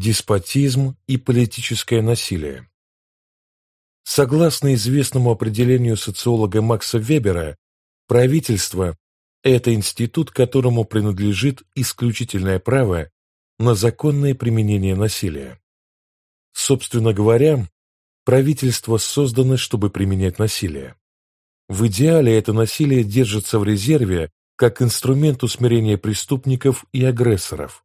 деспотизм и политическое насилие. Согласно известному определению социолога Макса Вебера, правительство – это институт, которому принадлежит исключительное право на законное применение насилия. Собственно говоря, правительство создано, чтобы применять насилие. В идеале это насилие держится в резерве как инструмент усмирения преступников и агрессоров.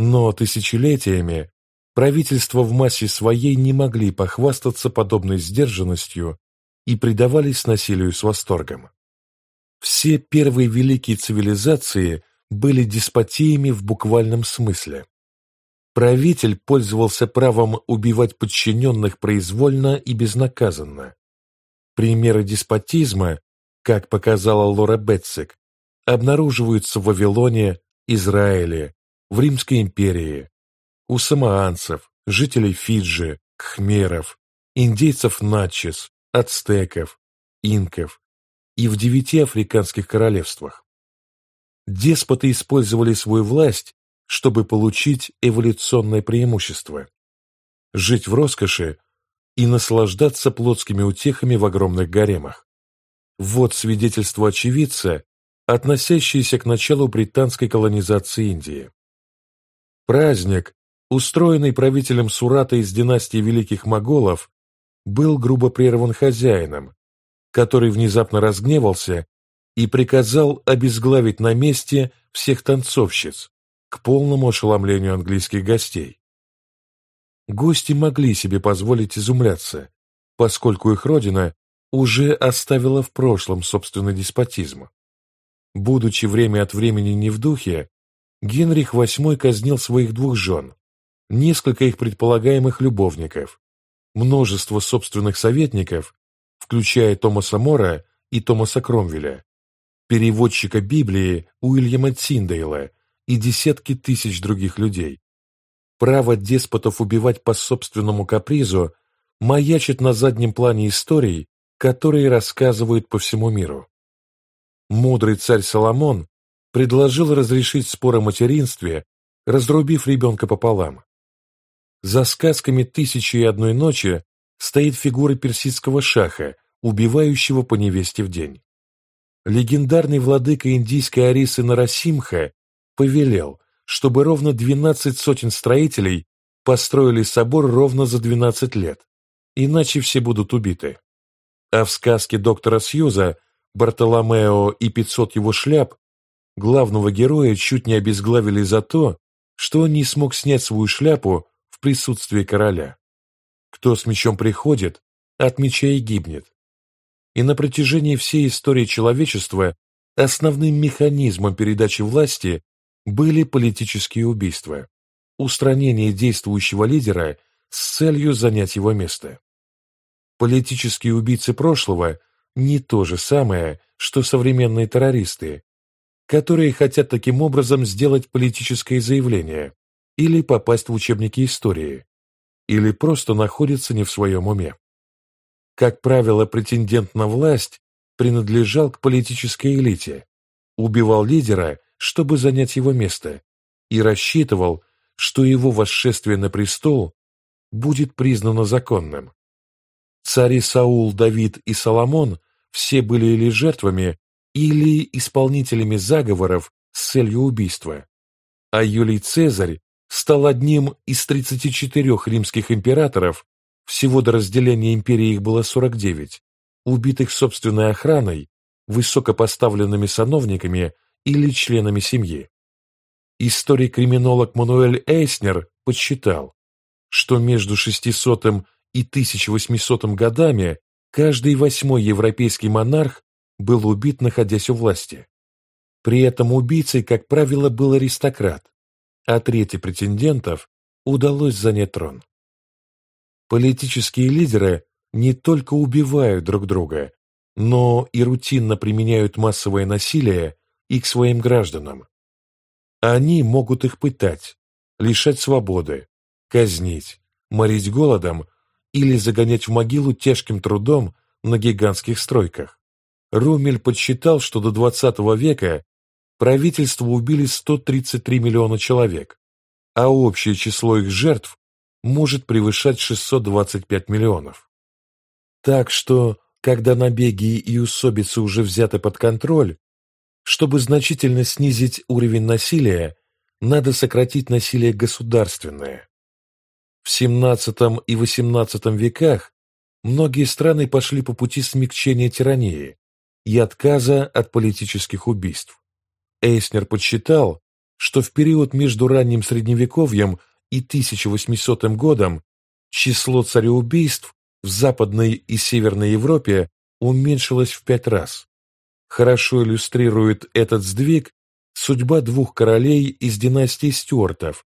Но тысячелетиями правительства в массе своей не могли похвастаться подобной сдержанностью и предавались насилию с восторгом. Все первые великие цивилизации были деспотиями в буквальном смысле. Правитель пользовался правом убивать подчиненных произвольно и безнаказанно. Примеры деспотизма, как показала Лора Бетцик, обнаруживаются в Вавилоне, Израиле, в Римской империи, у самоанцев, жителей Фиджи, кхмеров, индейцев Начес, ацтеков, инков и в девяти африканских королевствах. Деспоты использовали свою власть, чтобы получить эволюционное преимущество, жить в роскоши и наслаждаться плотскими утехами в огромных гаремах. Вот свидетельство очевидца, относящееся к началу британской колонизации Индии. Праздник, устроенный правителем Сурата из династии Великих Моголов, был грубо прерван хозяином, который внезапно разгневался и приказал обезглавить на месте всех танцовщиц к полному ошеломлению английских гостей. Гости могли себе позволить изумляться, поскольку их родина уже оставила в прошлом собственный деспотизм. Будучи время от времени не в духе, Генрих VIII казнил своих двух жен, несколько их предполагаемых любовников, множество собственных советников, включая Томаса Мора и Томаса Кромвеля, переводчика Библии Уильяма Тиндейла и десятки тысяч других людей. Право деспотов убивать по собственному капризу маячит на заднем плане историй, которые рассказывают по всему миру. Мудрый царь Соломон предложил разрешить спор о материнстве, разрубив ребенка пополам. За сказками «Тысячи и одной ночи» стоит фигура персидского шаха, убивающего по невесте в день. Легендарный владыка индийской Арисы Нарасимха повелел, чтобы ровно 12 сотен строителей построили собор ровно за 12 лет, иначе все будут убиты. А в сказке доктора Сьюза «Бартоломео и 500 его шляп» Главного героя чуть не обезглавили за то, что он не смог снять свою шляпу в присутствии короля. Кто с мечом приходит, от меча и гибнет. И на протяжении всей истории человечества основным механизмом передачи власти были политические убийства, устранение действующего лидера с целью занять его место. Политические убийцы прошлого не то же самое, что современные террористы, которые хотят таким образом сделать политическое заявление или попасть в учебники истории, или просто находятся не в своем уме. Как правило, претендент на власть принадлежал к политической элите, убивал лидера, чтобы занять его место, и рассчитывал, что его восшествие на престол будет признано законным. Цари Саул, Давид и Соломон все были или жертвами, или исполнителями заговоров с целью убийства. А Юлий Цезарь стал одним из 34 римских императоров, всего до разделения империи их было 49, убитых собственной охраной, высокопоставленными сановниками или членами семьи. Историк-криминолог Мануэль Эйснер подсчитал, что между 600 и 1800 годами каждый восьмой европейский монарх был убит, находясь у власти. При этом убийцей, как правило, был аристократ, а трети претендентов удалось занять трон. Политические лидеры не только убивают друг друга, но и рутинно применяют массовое насилие и к своим гражданам. Они могут их пытать, лишать свободы, казнить, морить голодом или загонять в могилу тяжким трудом на гигантских стройках. Румель подсчитал, что до XX века правительство убили 133 миллиона человек, а общее число их жертв может превышать 625 миллионов. Так что, когда набеги и усобицы уже взяты под контроль, чтобы значительно снизить уровень насилия, надо сократить насилие государственное. В XVII и XVIII веках многие страны пошли по пути смягчения тирании и отказа от политических убийств. Эйснер подсчитал, что в период между ранним Средневековьем и 1800 годом число цареубийств в Западной и Северной Европе уменьшилось в пять раз. Хорошо иллюстрирует этот сдвиг судьба двух королей из династии Стюартов,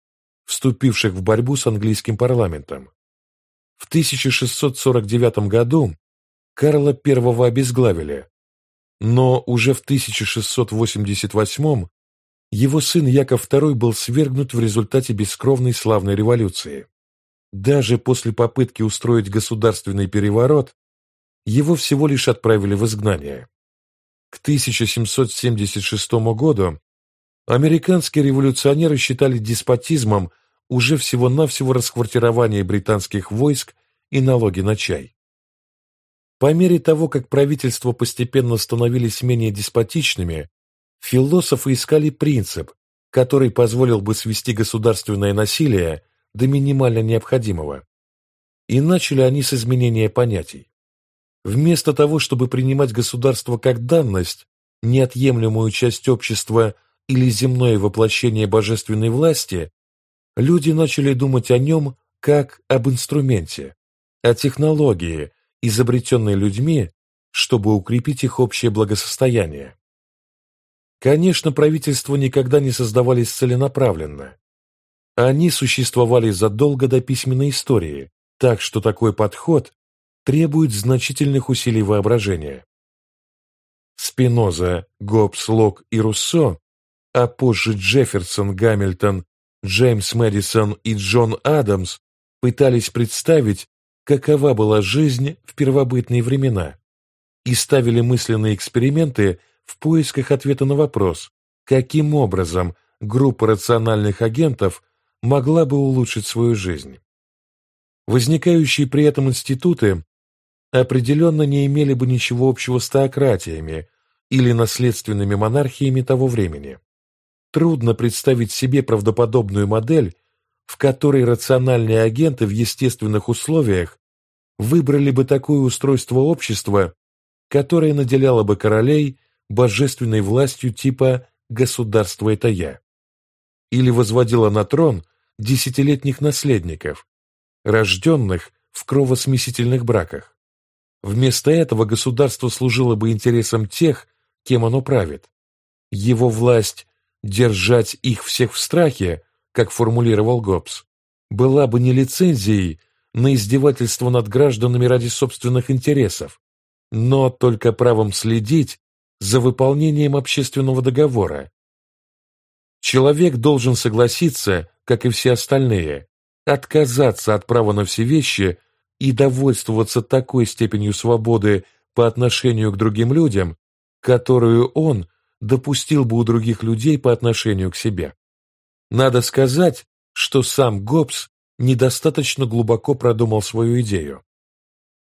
вступивших в борьбу с английским парламентом. В 1649 году Карла I обезглавили, но уже в 1688 его сын Яков II был свергнут в результате бескровной славной революции. Даже после попытки устроить государственный переворот, его всего лишь отправили в изгнание. К 1776 году американские революционеры считали деспотизмом уже всего-навсего расквартирование британских войск и налоги на чай. По мере того, как правительства постепенно становились менее деспотичными, философы искали принцип, который позволил бы свести государственное насилие до минимально необходимого. И начали они с изменения понятий. Вместо того, чтобы принимать государство как данность, неотъемлемую часть общества или земное воплощение божественной власти, люди начали думать о нем как об инструменте, о технологии, изобретенной людьми, чтобы укрепить их общее благосостояние. Конечно, правительства никогда не создавались целенаправленно. Они существовали задолго до письменной истории, так что такой подход требует значительных усилий воображения. Спиноза, Гоббс, Лок и Руссо, а позже Джефферсон, Гамильтон, Джеймс Мэдисон и Джон Адамс пытались представить, какова была жизнь в первобытные времена, и ставили мысленные эксперименты в поисках ответа на вопрос, каким образом группа рациональных агентов могла бы улучшить свою жизнь. Возникающие при этом институты определенно не имели бы ничего общего с теократиями или наследственными монархиями того времени. Трудно представить себе правдоподобную модель, в которой рациональные агенты в естественных условиях выбрали бы такое устройство общества, которое наделяло бы королей божественной властью типа «государство это я» или возводило на трон десятилетних наследников, рожденных в кровосмесительных браках. Вместо этого государство служило бы интересам тех, кем оно правит. Его власть «держать их всех в страхе», как формулировал Гоббс, была бы не лицензией на издевательство над гражданами ради собственных интересов, но только правом следить за выполнением общественного договора. Человек должен согласиться, как и все остальные, отказаться от права на все вещи и довольствоваться такой степенью свободы по отношению к другим людям, которую он допустил бы у других людей по отношению к себе. Надо сказать, что сам Гоббс недостаточно глубоко продумал свою идею.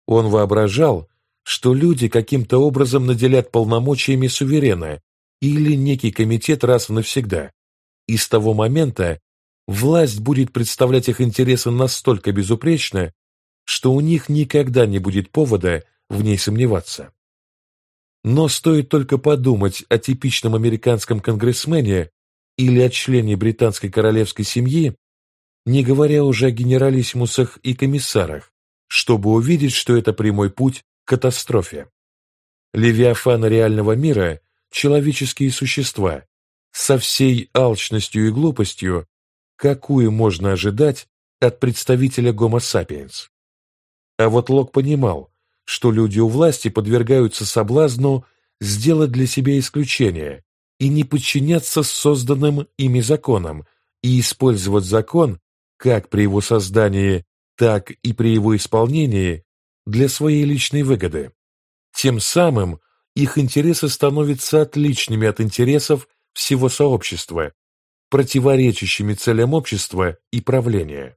Он воображал, что люди каким-то образом наделят полномочиями суверена или некий комитет раз и навсегда, и с того момента власть будет представлять их интересы настолько безупречно, что у них никогда не будет повода в ней сомневаться. Но стоит только подумать о типичном американском конгрессмене или о члене британской королевской семьи, не говоря уже о генералиссимусах и комиссарах, чтобы увидеть, что это прямой путь катастрофе. Левиафаны реального мира – человеческие существа, со всей алчностью и глупостью, какую можно ожидать от представителя Homo sapiens. А вот Лок понимал, что люди у власти подвергаются соблазну сделать для себя исключение и не подчиняться созданным ими законам и использовать закон как при его создании, так и при его исполнении для своей личной выгоды. Тем самым их интересы становятся отличными от интересов всего сообщества, противоречащими целям общества и правления.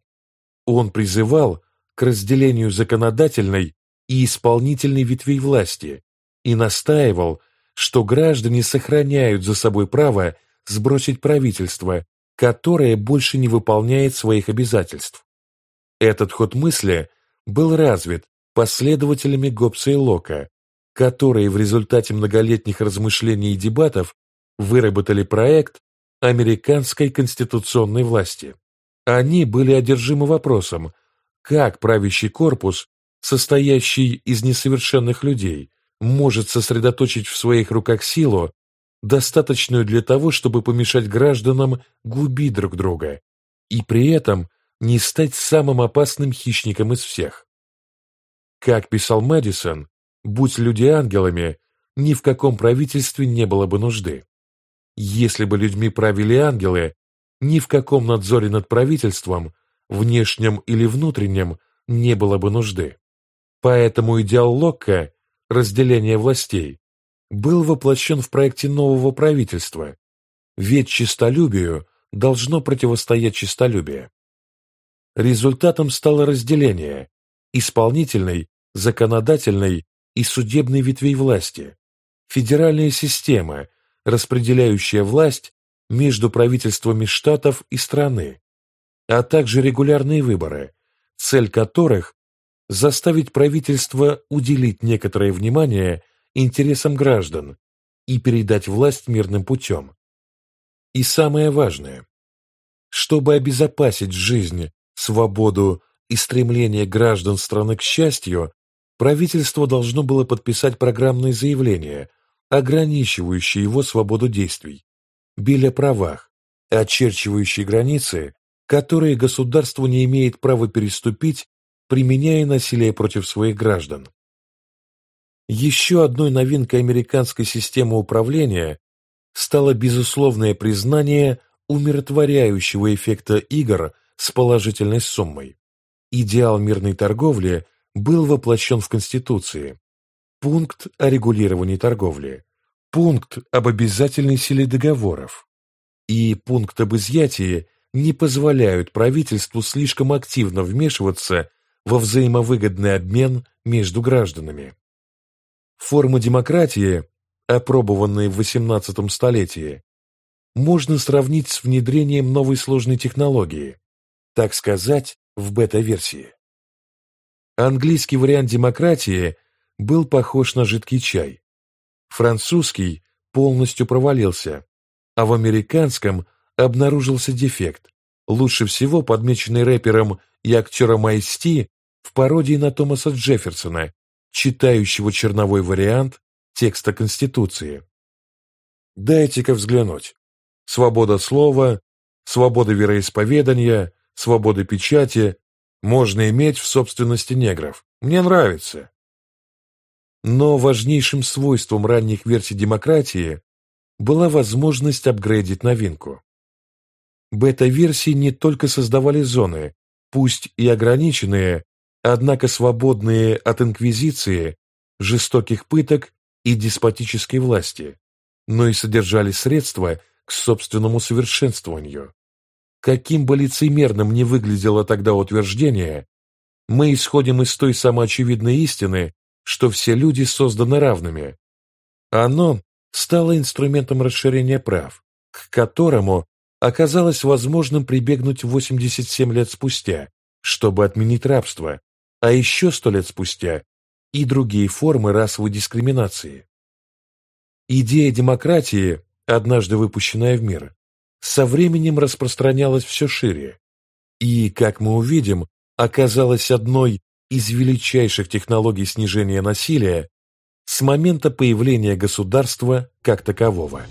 Он призывал к разделению законодательной и исполнительной ветвей власти и настаивал, что граждане сохраняют за собой право сбросить правительство, которое больше не выполняет своих обязательств. Этот ход мысли был развит последователями Гоббса и Лока, которые в результате многолетних размышлений и дебатов выработали проект американской конституционной власти. Они были одержимы вопросом, как правящий корпус, состоящий из несовершенных людей, может сосредоточить в своих руках силу, достаточную для того, чтобы помешать гражданам губить друг друга, и при этом не стать самым опасным хищником из всех. Как писал Мэдисон, будь люди ангелами, ни в каком правительстве не было бы нужды. Если бы людьми правили ангелы, ни в каком надзоре над правительством, внешнем или внутреннем, не было бы нужды. Поэтому идеал Локка, разделение властей, был воплощен в проекте нового правительства, ведь честолюбию должно противостоять честолюбие. Результатом стало разделение исполнительной, законодательной и судебной ветвей власти, федеральная система, распределяющая власть между правительствами штатов и страны, а также регулярные выборы, цель которых – заставить правительство уделить некоторое внимание интересам граждан и передать власть мирным путем. И самое важное, чтобы обезопасить жизнь, свободу и стремление граждан страны к счастью, правительство должно было подписать программные заявления, ограничивающие его свободу действий, били о правах, очерчивающие границы, которые государство не имеет права переступить, применяя насилие против своих граждан. Еще одной новинкой американской системы управления стало безусловное признание умиротворяющего эффекта игр с положительной суммой. Идеал мирной торговли был воплощен в Конституции. Пункт о регулировании торговли, пункт об обязательной силе договоров и пункт об изъятии не позволяют правительству слишком активно вмешиваться во взаимовыгодный обмен между гражданами. Формы демократии, опробованные в XVIII столетии, можно сравнить с внедрением новой сложной технологии, так сказать, в бета-версии. Английский вариант демократии был похож на жидкий чай. Французский полностью провалился, а в американском обнаружился дефект, лучше всего подмеченный рэпером и актером Айсти в пародии на Томаса Джефферсона, читающего черновой вариант текста Конституции. Дайте-ка взглянуть. Свобода слова, свобода вероисповедания, свободы печати можно иметь в собственности негров. Мне нравится. Но важнейшим свойством ранних версий демократии была возможность апгрейдить новинку. Бета-версии не только создавали зоны, пусть и ограниченные, однако свободные от инквизиции, жестоких пыток и деспотической власти, но и содержали средства к собственному совершенствованию. Каким бы лицемерным ни выглядело тогда утверждение, мы исходим из той самоочевидной истины, что все люди созданы равными. Оно стало инструментом расширения прав, к которому оказалось возможным прибегнуть 87 лет спустя, чтобы отменить рабство, а еще сто лет спустя и другие формы расовой дискриминации. Идея демократии, однажды выпущенная в мир, со временем распространялась все шире и, как мы увидим, оказалась одной из величайших технологий снижения насилия с момента появления государства как такового.